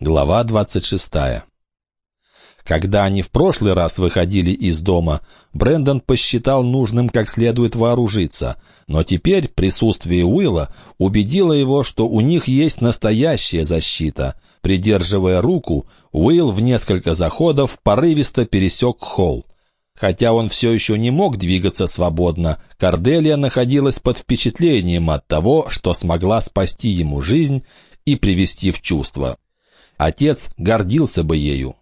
Глава 26. Когда они в прошлый раз выходили из дома, Брендон посчитал нужным как следует вооружиться, но теперь присутствие Уилла убедило его, что у них есть настоящая защита. Придерживая руку, Уилл в несколько заходов порывисто пересек холл. Хотя он все еще не мог двигаться свободно, Корделия находилась под впечатлением от того, что смогла спасти ему жизнь и привести в чувство. Отец гордился бы ею.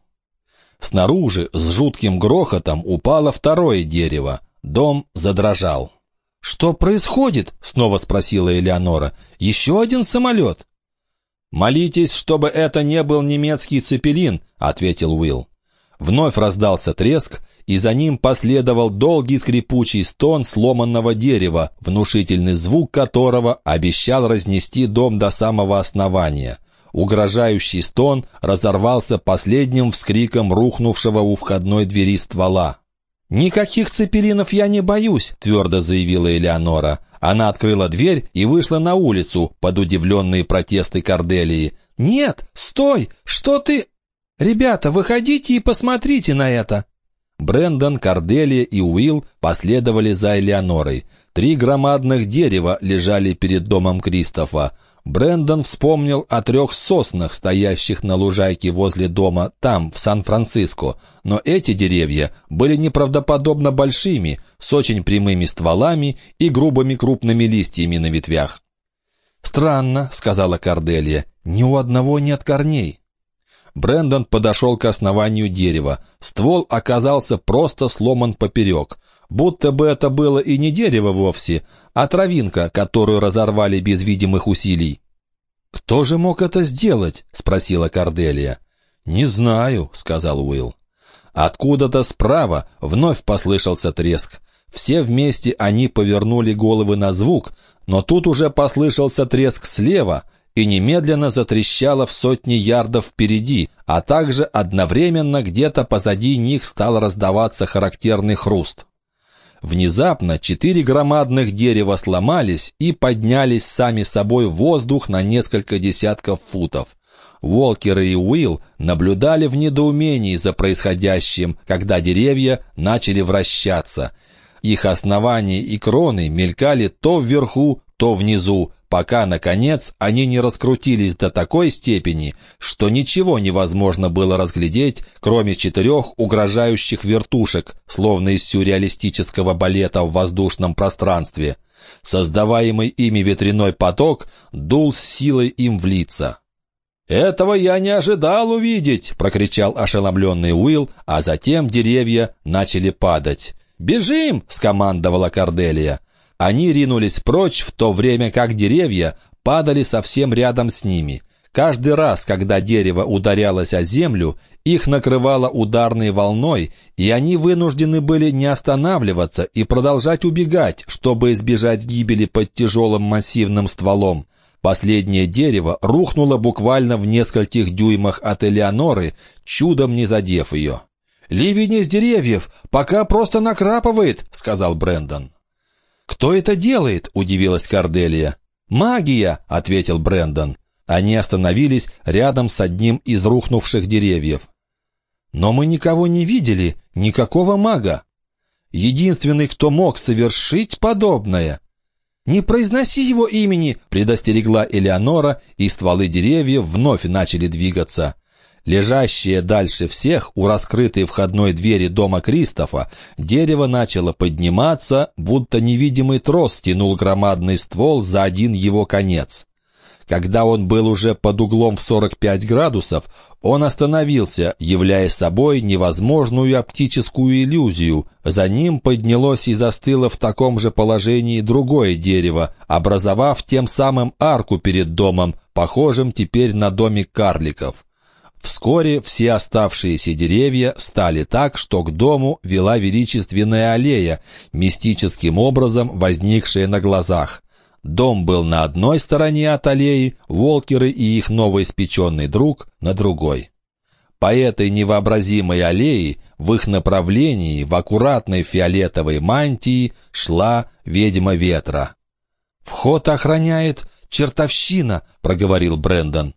Снаружи с жутким грохотом упало второе дерево. Дом задрожал. «Что происходит?» — снова спросила Элеонора. «Еще один самолет?» «Молитесь, чтобы это не был немецкий цепелин», — ответил Уилл. Вновь раздался треск, и за ним последовал долгий скрипучий стон сломанного дерева, внушительный звук которого обещал разнести дом до самого основания. Угрожающий стон разорвался последним вскриком рухнувшего у входной двери ствола. «Никаких цепелинов я не боюсь», — твердо заявила Элеонора. Она открыла дверь и вышла на улицу под удивленные протесты Корделии. «Нет, стой! Что ты...» «Ребята, выходите и посмотрите на это!» Брендон, Корделия и Уилл последовали за Элеонорой. Три громадных дерева лежали перед домом Кристофа. Брендон вспомнил о трех соснах, стоящих на лужайке возле дома, там, в Сан-Франциско. Но эти деревья были неправдоподобно большими, с очень прямыми стволами и грубыми крупными листьями на ветвях. «Странно», — сказала Корделия, — «ни у одного нет корней». Брендон подошел к основанию дерева. Ствол оказался просто сломан поперек. Будто бы это было и не дерево вовсе, а травинка, которую разорвали без видимых усилий. «Кто же мог это сделать?» — спросила Корделия. «Не знаю», — сказал Уилл. Откуда-то справа вновь послышался треск. Все вместе они повернули головы на звук, но тут уже послышался треск слева — и немедленно затрещало в сотни ярдов впереди, а также одновременно где-то позади них стал раздаваться характерный хруст. Внезапно четыре громадных дерева сломались и поднялись сами собой в воздух на несколько десятков футов. Уолкер и Уилл наблюдали в недоумении за происходящим, когда деревья начали вращаться. Их основания и кроны мелькали то вверху, то внизу, пока, наконец, они не раскрутились до такой степени, что ничего невозможно было разглядеть, кроме четырех угрожающих вертушек, словно из сюрреалистического балета в воздушном пространстве. Создаваемый ими ветряной поток дул с силой им в лица. «Этого я не ожидал увидеть!» — прокричал ошеломленный Уилл, а затем деревья начали падать. «Бежим!» — скомандовала Корделия. Они ринулись прочь, в то время как деревья падали совсем рядом с ними. Каждый раз, когда дерево ударялось о землю, их накрывало ударной волной, и они вынуждены были не останавливаться и продолжать убегать, чтобы избежать гибели под тяжелым массивным стволом. Последнее дерево рухнуло буквально в нескольких дюймах от Элеоноры, чудом не задев ее. «Ливень из деревьев, пока просто накрапывает», — сказал Брендон. «Кто это делает?» — удивилась Карделия. «Магия!» — ответил Брендон. Они остановились рядом с одним из рухнувших деревьев. «Но мы никого не видели, никакого мага. Единственный, кто мог совершить подобное...» «Не произноси его имени!» — предостерегла Элеонора, и стволы деревьев вновь начали двигаться. Лежащее дальше всех у раскрытой входной двери дома Кристофа, дерево начало подниматься, будто невидимый трос тянул громадный ствол за один его конец. Когда он был уже под углом в 45 градусов, он остановился, являя собой невозможную оптическую иллюзию. За ним поднялось и застыло в таком же положении другое дерево, образовав тем самым арку перед домом, похожим теперь на домик карликов. Вскоре все оставшиеся деревья стали так, что к дому вела величественная аллея, мистическим образом возникшая на глазах. Дом был на одной стороне от аллеи, Волкеры и их новоиспеченный друг на другой. По этой невообразимой аллее в их направлении в аккуратной фиолетовой мантии шла ведьма ветра. «Вход охраняет чертовщина», — проговорил Брендон.